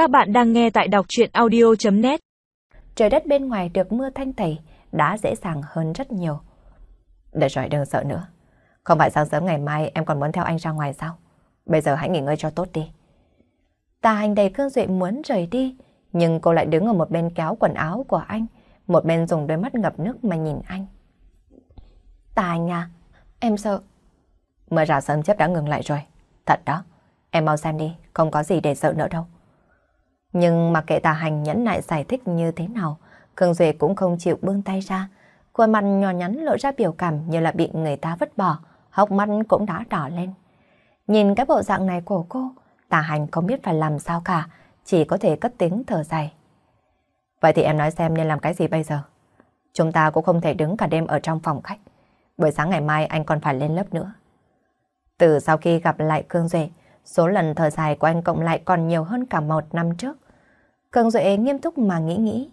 Các bạn đang nghe tại đọc chuyện audio.net Trời đất bên ngoài được mưa thanh tẩy đã dễ dàng hơn rất nhiều. Để rồi đừng sợ nữa. Không phải sáng sớm ngày mai em còn muốn theo anh ra ngoài sao? Bây giờ hãy nghỉ ngơi cho tốt đi. Tà hành đầy cương duệ muốn rời đi, nhưng cô lại đứng ở một bên kéo quần áo của anh, một bên dùng đôi mắt ngập nước mà nhìn anh. Tà hành à, em sợ. Mưa rào sớm chớp đã ngừng lại rồi. Thật đó, em mau xem đi, không có gì để sợ nữa đâu. Nhưng mà kệ tà hành nhẫn nại giải thích như thế nào, Khương Duệ cũng không chịu buông tay ra. Khuôn mặt nhỏ nhắn lộ ra biểu cảm như là bị người ta vứt bỏ, hốc mắt cũng đã đỏ lên. Nhìn cái bộ dạng này của cô, tà hành không biết phải làm sao cả, chỉ có thể cất tiếng thở dài. Vậy thì em nói xem nên làm cái gì bây giờ? Chúng ta cũng không thể đứng cả đêm ở trong phòng khách. Buổi sáng ngày mai anh còn phải lên lớp nữa. Từ sau khi gặp lại Khương Duệ, số lần thở dài của anh cộng lại còn nhiều hơn cả một năm trước. cường Duệ nghiêm túc mà nghĩ nghĩ.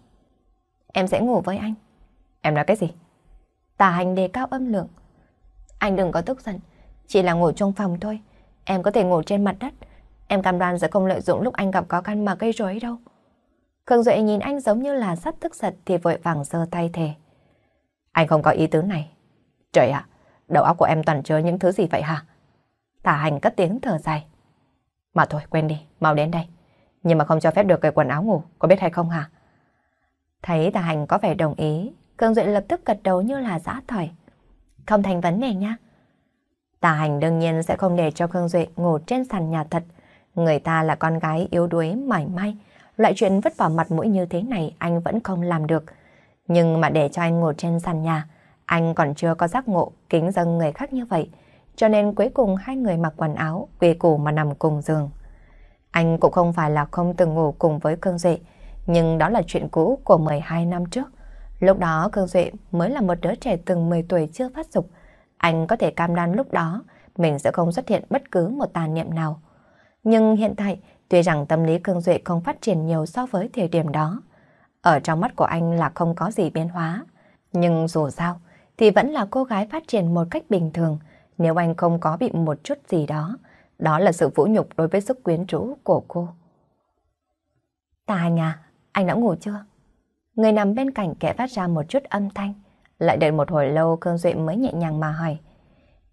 Em sẽ ngủ với anh. Em nói cái gì? Tà hành đề cao âm lượng. Anh đừng có tức giận, chỉ là ngủ trong phòng thôi. Em có thể ngủ trên mặt đất. Em cam đoan sẽ không lợi dụng lúc anh gặp khó khăn mà gây rối đâu. cường Duệ nhìn anh giống như là sắp tức giận thì vội vàng giơ tay thề. Anh không có ý tứ này. Trời ạ, đầu óc của em toàn chứa những thứ gì vậy hả? Tả hành cất tiếng thở dài. Mà thôi, quên đi, mau đến đây. Nhưng mà không cho phép được cởi quần áo ngủ, có biết hay không hả? Thấy tà hành có vẻ đồng ý, Cương Duệ lập tức gật đầu như là giã thỏi. Không thành vấn đề nha. Tà hành đương nhiên sẽ không để cho Cương Duệ ngủ trên sàn nhà thật. Người ta là con gái yếu đuối, mải may. Loại chuyện vứt vào mặt mũi như thế này anh vẫn không làm được. Nhưng mà để cho anh ngủ trên sàn nhà, anh còn chưa có giác ngộ kính dâng người khác như vậy. Cho nên cuối cùng hai người mặc quần áo, quê củ mà nằm cùng giường. Anh cũng không phải là không từng ngủ cùng với Cương Duệ, nhưng đó là chuyện cũ của 12 năm trước. Lúc đó Cương Duệ mới là một đứa trẻ từng 10 tuổi chưa phát dục. Anh có thể cam đoan lúc đó mình sẽ không xuất hiện bất cứ một tàn niệm nào. Nhưng hiện tại, tuy rằng tâm lý Cương Duệ không phát triển nhiều so với thời điểm đó, ở trong mắt của anh là không có gì biến hóa. Nhưng dù sao, thì vẫn là cô gái phát triển một cách bình thường, nếu anh không có bị một chút gì đó, đó là sự vũ nhục đối với sức quyến rũ của cô. Tà nhà, à, anh đã ngủ chưa? Người nằm bên cạnh kẻ phát ra một chút âm thanh. Lại đợi một hồi lâu cơn Duệ mới nhẹ nhàng mà hỏi.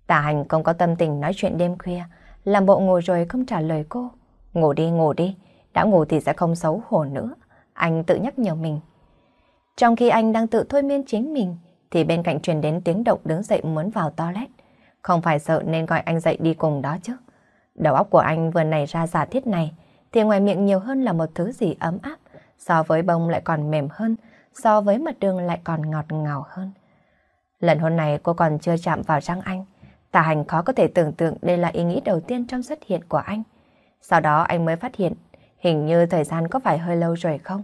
Tà hành không có tâm tình nói chuyện đêm khuya, làm bộ ngủ rồi không trả lời cô. Ngủ đi, ngủ đi, đã ngủ thì sẽ không xấu hổ nữa. Anh tự nhắc nhở mình. Trong khi anh đang tự thôi miên chính mình, thì bên cạnh truyền đến tiếng động đứng dậy muốn vào toilet. Không phải sợ nên gọi anh dậy đi cùng đó chứ. Đầu óc của anh vừa nảy ra giả thiết này, thì ngoài miệng nhiều hơn là một thứ gì ấm áp, so với bông lại còn mềm hơn, so với mặt đường lại còn ngọt ngào hơn. Lần hôn này cô còn chưa chạm vào răng anh, tà hành khó có thể tưởng tượng đây là ý nghĩ đầu tiên trong xuất hiện của anh. Sau đó anh mới phát hiện, hình như thời gian có phải hơi lâu rồi không?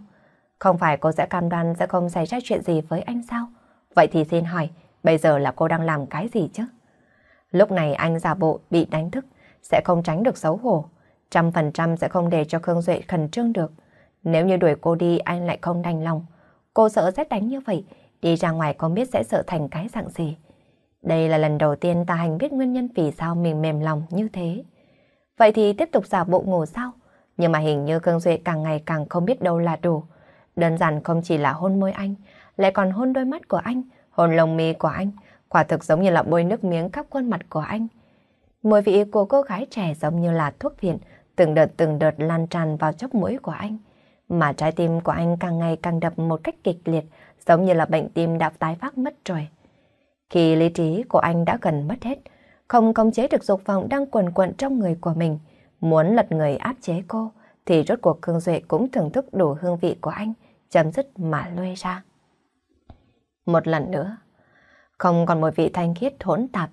Không phải cô sẽ cam đoan sẽ không xảy ra chuyện gì với anh sao? Vậy thì xin hỏi, bây giờ là cô đang làm cái gì chứ? Lúc này anh giả bộ bị đánh thức, sẽ không tránh được xấu hổ. Trăm phần trăm sẽ không để cho Khương Duệ khẩn trương được. Nếu như đuổi cô đi anh lại không đành lòng. Cô sợ sẽ đánh như vậy, đi ra ngoài không biết sẽ sợ thành cái dạng gì. Đây là lần đầu tiên ta hành biết nguyên nhân vì sao mình mềm lòng như thế. Vậy thì tiếp tục giả bộ ngủ sao? Nhưng mà hình như Khương Duệ càng ngày càng không biết đâu là đủ. Đơn giản không chỉ là hôn môi anh, lại còn hôn đôi mắt của anh, hôn lồng mi của anh, quả thực giống như là bôi nước miếng khắp khuôn mặt của anh. Mùi vị của cô gái trẻ giống như là thuốc viện, từng đợt từng đợt lan tràn vào chóp mũi của anh. Mà trái tim của anh càng ngày càng đập một cách kịch liệt, giống như là bệnh tim đã tái phát mất rồi. Khi lý trí của anh đã gần mất hết, không khống chế được dục vọng đang quần quận trong người của mình, muốn lật người áp chế cô, thì rốt cuộc Khương Duệ cũng thưởng thức đủ hương vị của anh, chấm dứt mà lôi ra. Một lần nữa, không còn một vị thanh khiết hỗn tạp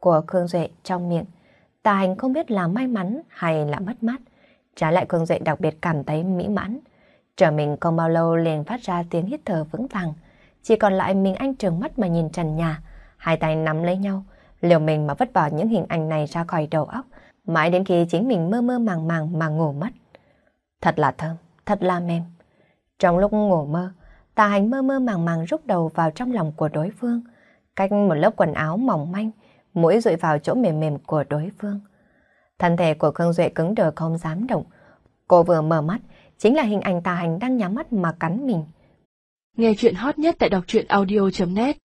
của Khương Duệ trong miệng. Tà hành không biết là may mắn hay là mất mát. Trái lại Khương Duệ đặc biệt cảm thấy mỹ mãn. Trở mình không bao lâu liền phát ra tiếng hít thở vững vàng. Chỉ còn lại mình anh trường mắt mà nhìn trần nhà. Hai tay nắm lấy nhau. Liều mình mà vứt bỏ những hình ảnh này ra khỏi đầu óc. Mãi đến khi chính mình mơ mơ màng màng mà ngủ mất. Thật là thơm, thật là mềm. Trong lúc ngủ mơ, tà hành mơ mơ màng màng rút đầu vào trong lòng của đối phương. Cách một lớp quần áo mỏng manh, mũi rụi vào chỗ mềm mềm của đối phương. Thân thể của Khương Duệ cứng đờ không dám động. Cô vừa mở mắt chính là hình ảnh tà hành đang nhắm mắt mà cắn mình. Nghe chuyện hot nhất tại đọc truyện audio.net